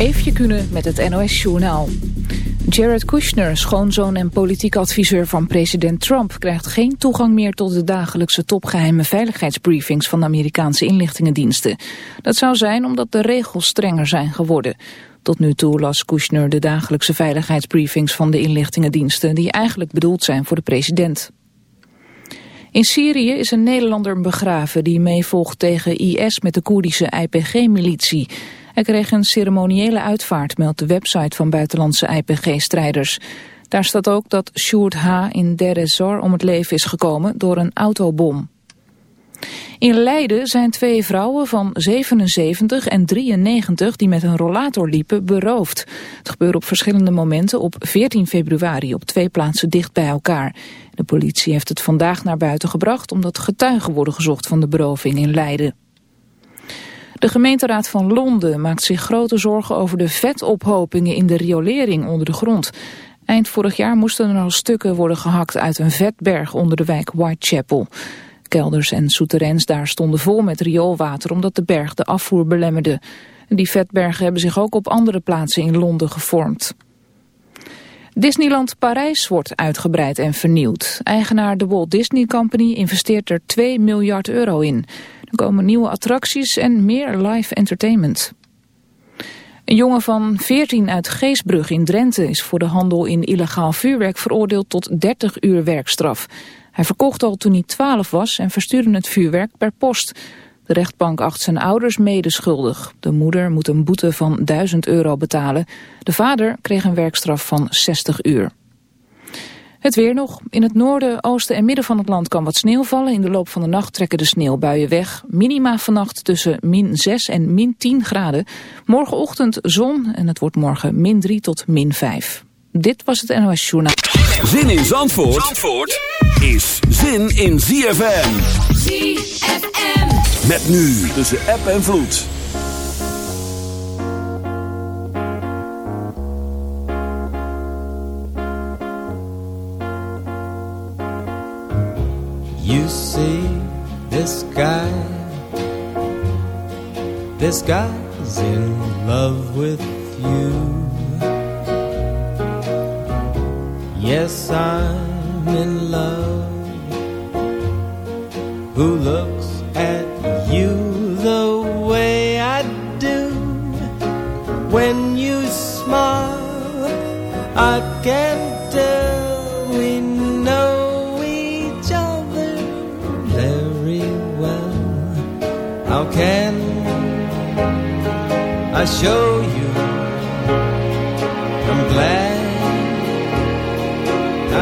Eefje Kunnen met het NOS-journaal. Jared Kushner, schoonzoon en politiek adviseur van president Trump... krijgt geen toegang meer tot de dagelijkse topgeheime veiligheidsbriefings... van de Amerikaanse inlichtingendiensten. Dat zou zijn omdat de regels strenger zijn geworden. Tot nu toe las Kushner de dagelijkse veiligheidsbriefings van de inlichtingendiensten... die eigenlijk bedoeld zijn voor de president. In Syrië is een Nederlander begraven die meevolgt tegen IS met de Koerdische IPG-militie... Hij kreeg een ceremoniële uitvaart, meldt de website van buitenlandse IPG-strijders. Daar staat ook dat Sjoerd H. in Der Zor om het leven is gekomen door een autobom. In Leiden zijn twee vrouwen van 77 en 93 die met een rollator liepen beroofd. Het gebeurde op verschillende momenten op 14 februari op twee plaatsen dicht bij elkaar. De politie heeft het vandaag naar buiten gebracht omdat getuigen worden gezocht van de beroving in Leiden. De gemeenteraad van Londen maakt zich grote zorgen over de vetophopingen in de riolering onder de grond. Eind vorig jaar moesten er al stukken worden gehakt uit een vetberg onder de wijk Whitechapel. Kelders en souterrains daar stonden vol met rioolwater omdat de berg de afvoer belemmerde. Die vetbergen hebben zich ook op andere plaatsen in Londen gevormd. Disneyland Parijs wordt uitgebreid en vernieuwd. Eigenaar de Walt Disney Company investeert er 2 miljard euro in. Er komen nieuwe attracties en meer live entertainment. Een jongen van 14 uit Geesbrug in Drenthe is voor de handel in illegaal vuurwerk veroordeeld tot 30 uur werkstraf. Hij verkocht al toen hij 12 was en verstuurde het vuurwerk per post. De rechtbank acht zijn ouders medeschuldig. De moeder moet een boete van 1000 euro betalen. De vader kreeg een werkstraf van 60 uur. Het weer nog. In het noorden, oosten en midden van het land kan wat sneeuw vallen. In de loop van de nacht trekken de sneeuwbuien weg. Minima vannacht tussen min 6 en min 10 graden. Morgenochtend zon en het wordt morgen min 3 tot min 5. Dit was het NOS Journaal. Zin in Zandvoort, Zandvoort is zin in ZFM. ZFM. Met nu tussen app en vloed. You see this guy, this guy's in love with you. Yes, I'm in love. Who looks at you the way I do? When you smile, I can tell we know each other very well. How can I show you? I'm glad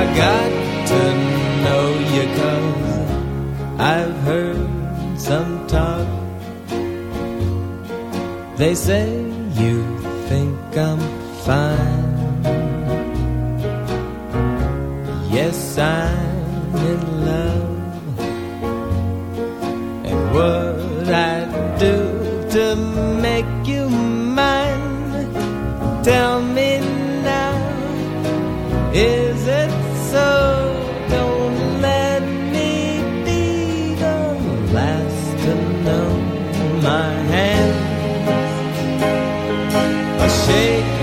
I got They say you think I'm fine. Yes, I'm are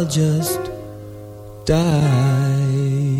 I'll just die.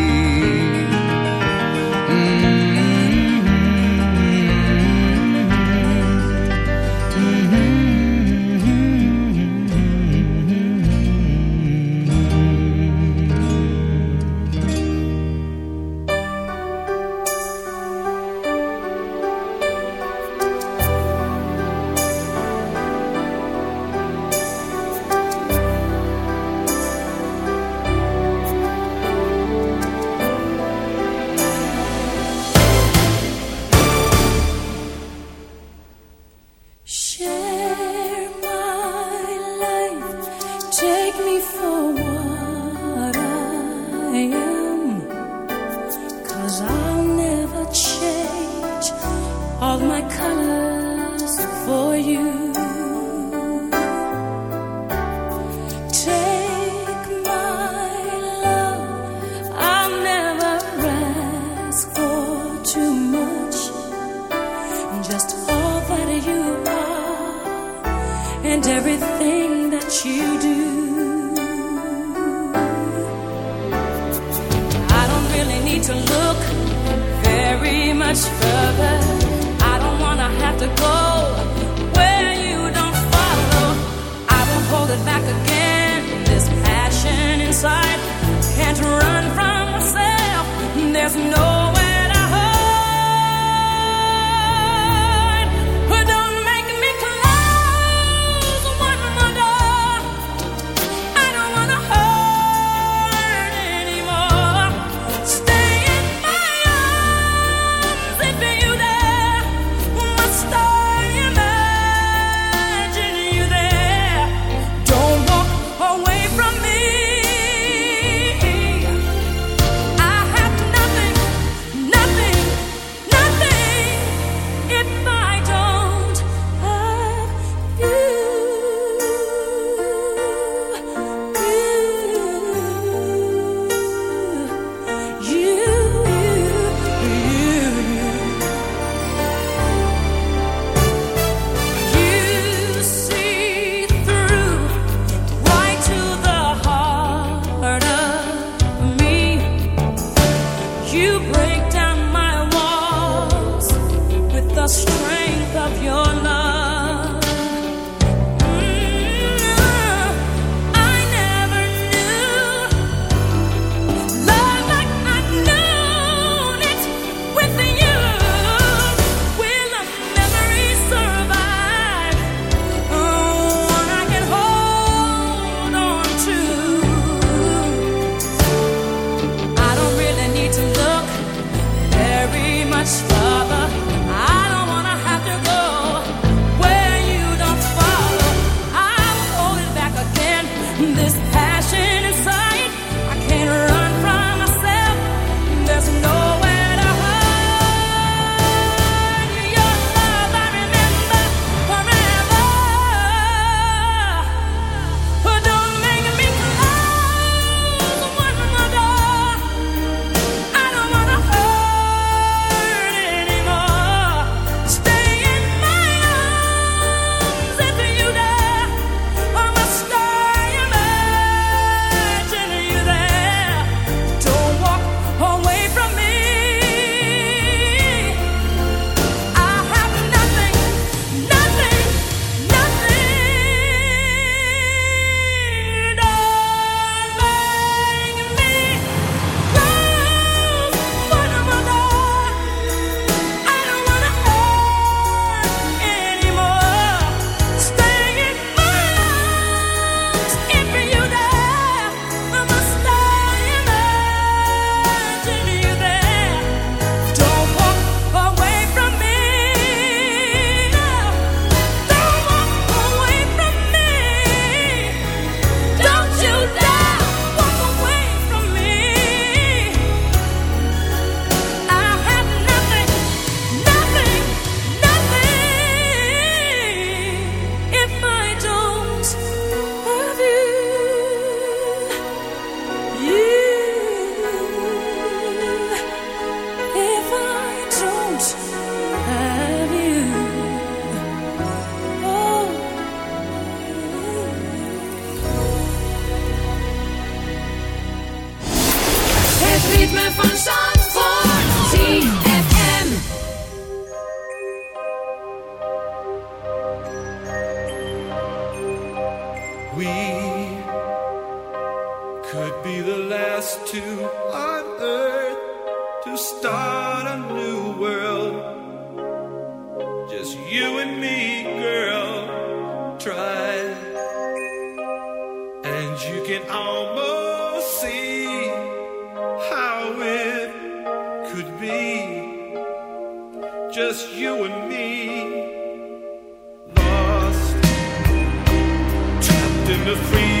the free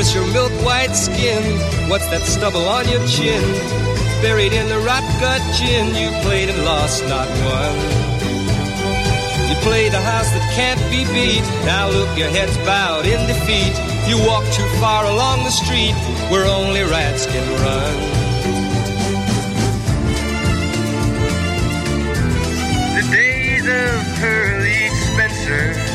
Where's your milk white skin? What's that stubble on your chin? Buried in the rot gut gin, you played and lost, not one. You played a house that can't be beat. Now look, your head's bowed in defeat. You walk too far along the street where only rats can run. The days of Pearly Spencer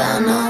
verano.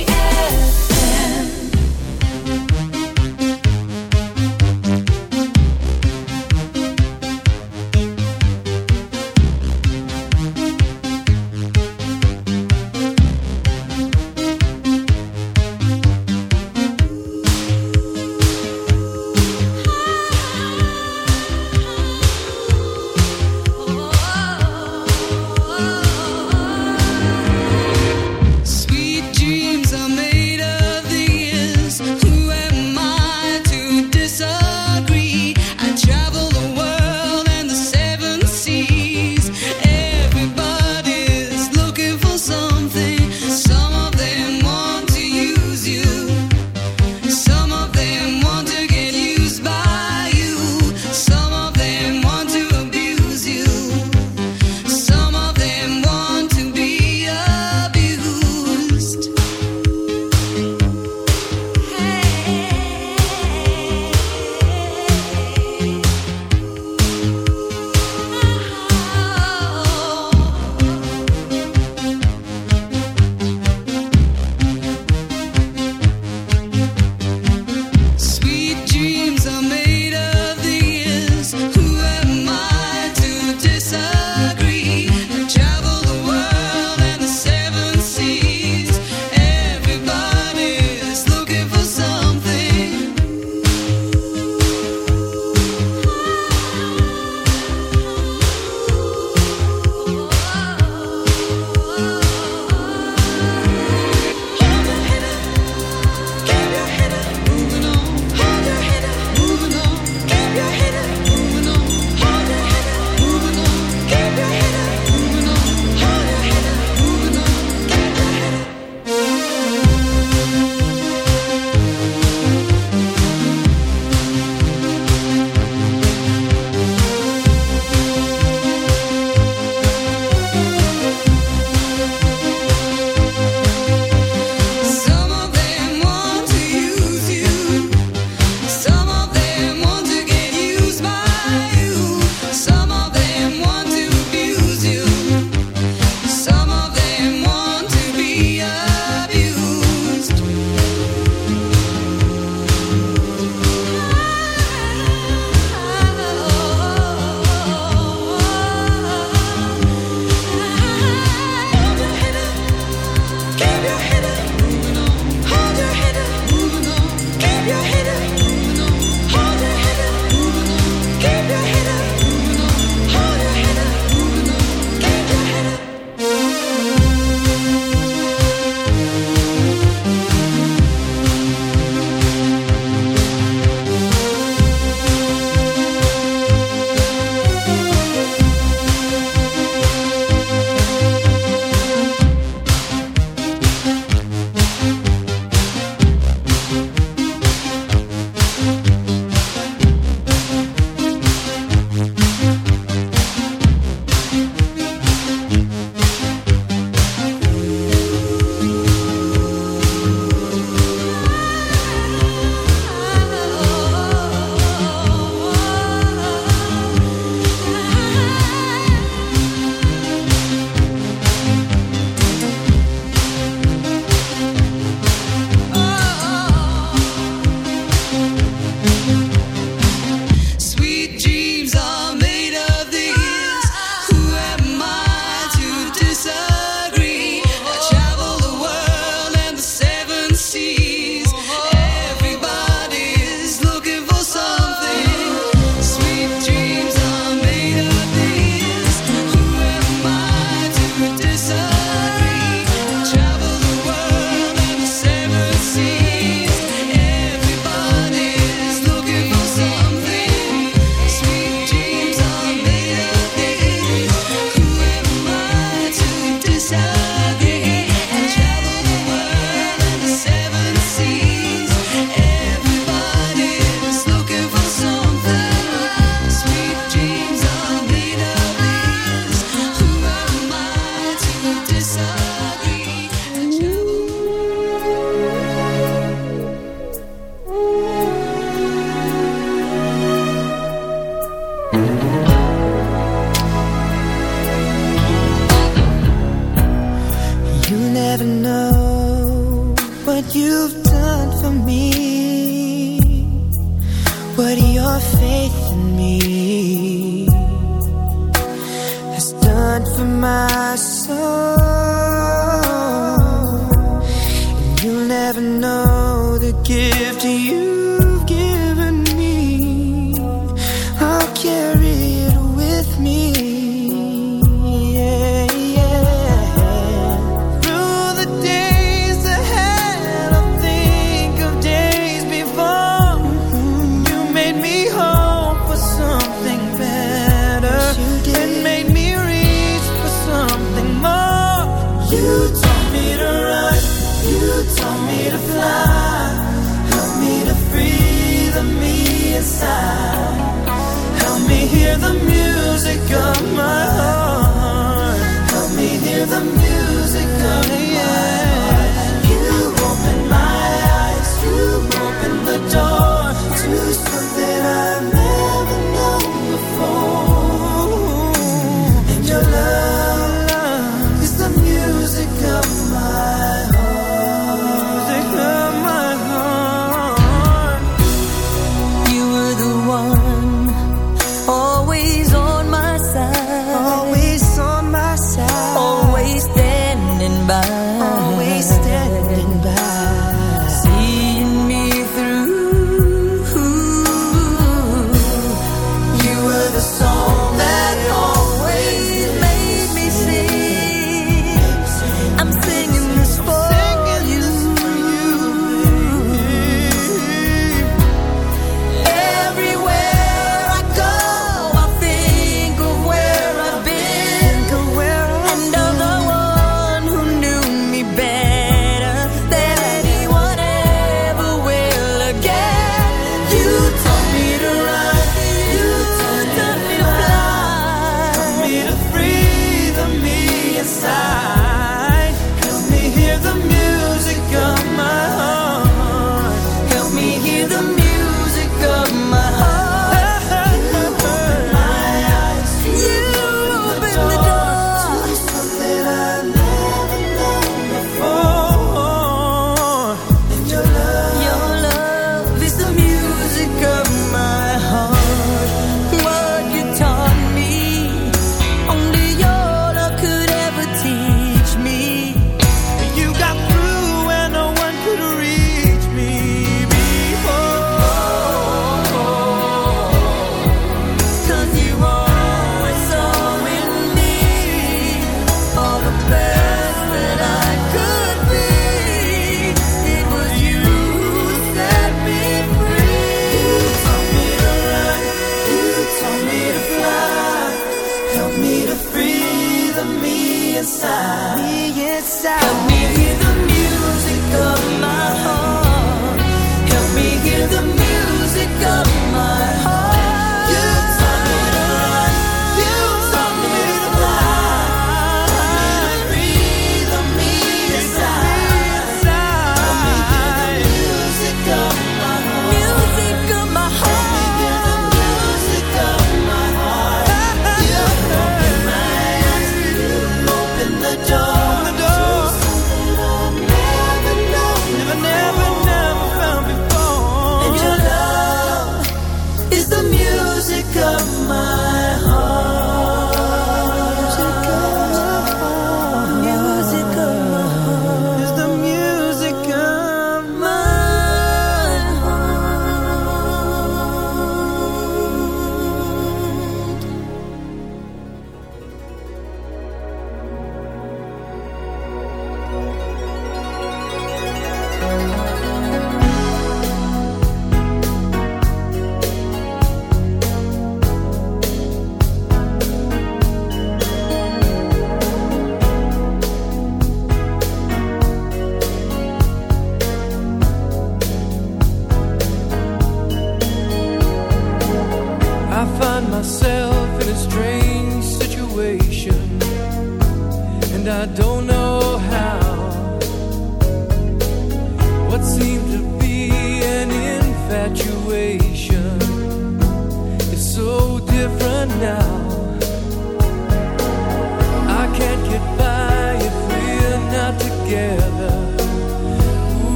inside. Me inside. Hear the music of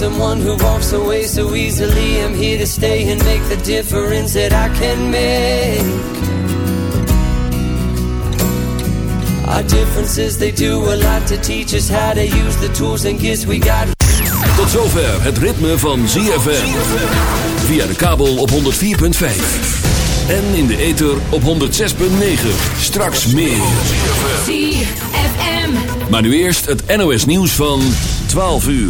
Someone who walks away so easily. I'm here to stay and make the difference that I can make. Our differences, they do a lot to teach us how to use the tools and gifts we got. Tot zover het ritme van ZFM. Via de kabel op 104.5. En in de ether op 106.9. Straks meer. ZFM. Maar nu eerst het NOS nieuws van 12 uur.